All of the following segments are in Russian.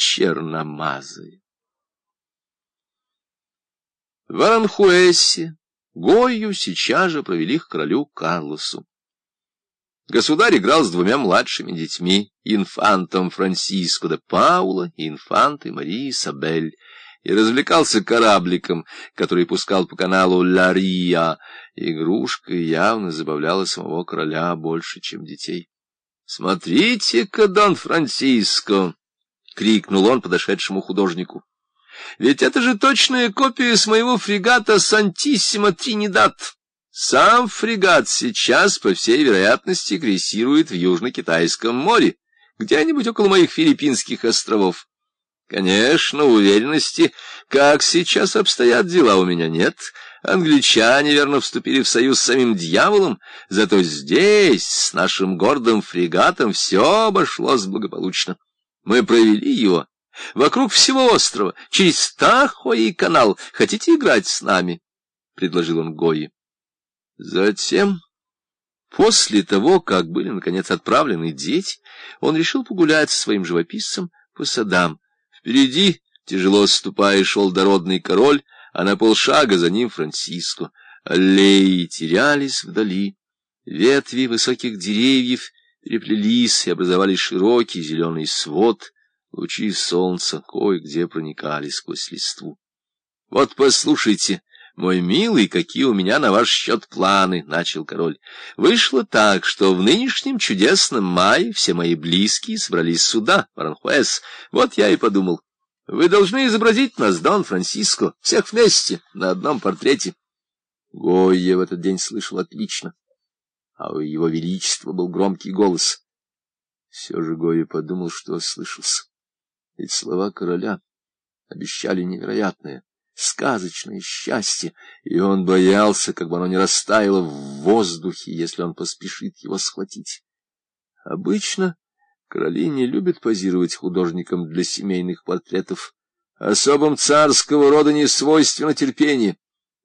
черномазая. В Аранхуэсе Гойю сейчас же провели к королю Карлосу. Государь играл с двумя младшими детьми, инфантом Франсиско де Паула и инфантой Марии Сабель, и развлекался корабликом, который пускал по каналу Лария. Игрушка явно забавляла самого короля больше, чем детей. «Смотрите-ка, Дон Франсиско!» — крикнул он подошедшему художнику. «Ведь это же точная копия с моего фрегата «Сантиссимо Тринидад». Сам фрегат сейчас, по всей вероятности, крейсирует в Южно-Китайском море, где-нибудь около моих Филиппинских островов. Конечно, уверенности, как сейчас обстоят дела, у меня нет. Англичане, верно, вступили в союз с самим дьяволом, зато здесь, с нашим гордым фрегатом, все обошлось благополучно. Мы провели его вокруг всего острова, через Тахо канал. Хотите играть с нами? — предложил он Гои. Затем, после того, как были, наконец, отправлены дети, он решил погулять со своим живописцем по садам. Впереди, тяжело ступая, шел дородный король, а на полшага за ним Франциско. Аллеи терялись вдали, ветви высоких деревьев переплелись и образовали широкий зеленый свод, лучи солнца кое-где проникали сквозь листву. — Вот послушайте, мой милый, какие у меня на ваш счет планы, — начал король. — Вышло так, что в нынешнем чудесном мае все мои близкие собрались сюда, в Аранхуэс. Вот я и подумал. Вы должны изобразить нас, Дон Франсиско, всех вместе, на одном портрете. Гойя в этот день слышал отлично, а у его величества был громкий голос. Все же Гойя подумал, что ослышался. Ведь слова короля обещали невероятное, сказочное счастье, и он боялся, как бы оно не растаяло в воздухе, если он поспешит его схватить. Обычно Короли не любят позировать художникам для семейных портретов. Особым царского рода не свойственно терпение.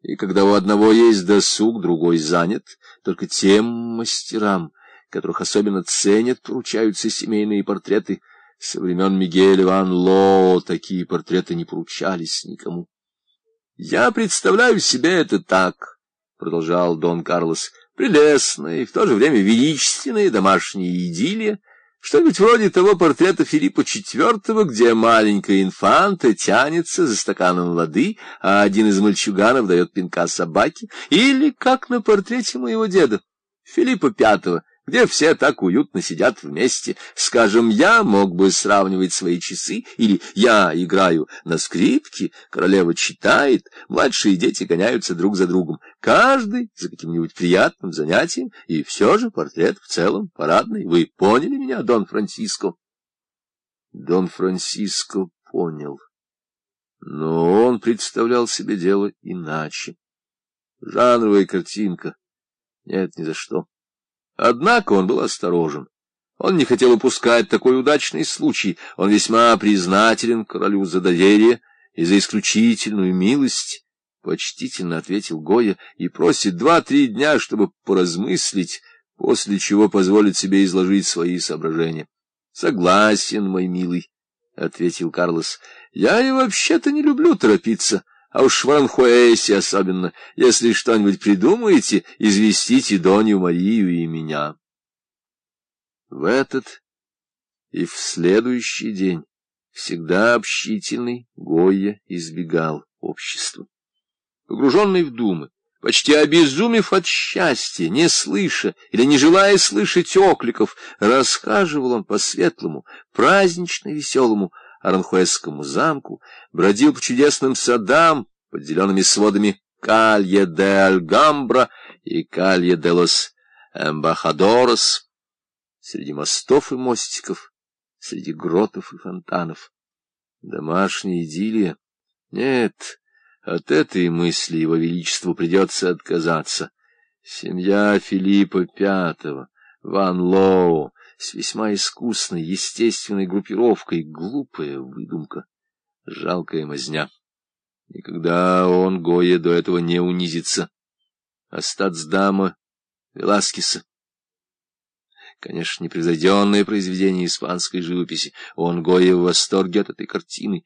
И когда у одного есть досуг, другой занят, только тем мастерам, которых особенно ценят, поручаются семейные портреты. Со времен Мигеля Ван Ло такие портреты не поручались никому. «Я представляю себе это так», — продолжал Дон Карлос, — «прелестная и в то же время величественная домашняя идиллия, что-нибудь вроде того портрета Филиппа IV, где маленькая инфанта тянется за стаканом воды, а один из мальчуганов дает пинка собаке, или как на портрете моего деда, Филиппа V, где все так уютно сидят вместе. Скажем, я мог бы сравнивать свои часы, или я играю на скрипке, королева читает, младшие дети гоняются друг за другом, каждый за каким-нибудь приятным занятием, и все же портрет в целом парадный. Вы поняли меня, Дон Франциско? Дон Франциско понял. Но он представлял себе дело иначе. Жанровая картинка. Нет, ни за что. Однако он был осторожен. Он не хотел упускать такой удачный случай. Он весьма признателен королю за доверие и за исключительную милость, — почтительно ответил Гоя, и просит два-три дня, чтобы поразмыслить, после чего позволит себе изложить свои соображения. — Согласен, мой милый, — ответил Карлос. — Я и вообще-то не люблю торопиться. — а уж в Аранхуэсе особенно. Если что-нибудь придумаете, известите Донью Марию и меня. В этот и в следующий день всегда общительный Гойя избегал общества. Погруженный в думы, почти обезумев от счастья, не слыша или не желая слышать окликов, расхаживал он по светлому, празднично-веселому, Аранхуэсскому замку, бродил по чудесным садам под зелеными сводами Калье де Альгамбра и Калье де лос Эмбахадорос, среди мостов и мостиков, среди гротов и фонтанов. Домашняя идиллия? Нет, от этой мысли его величеству придется отказаться. Семья Филиппа Пятого, Ван Лоу, с весьма искусной, естественной группировкой, глупая выдумка, жалкая мазня. Никогда он, Гоя, до этого не унизится. А статсдама Веласкеса. Конечно, непревзойденное произведение испанской живописи. Он, Гойя, в восторге от этой картины.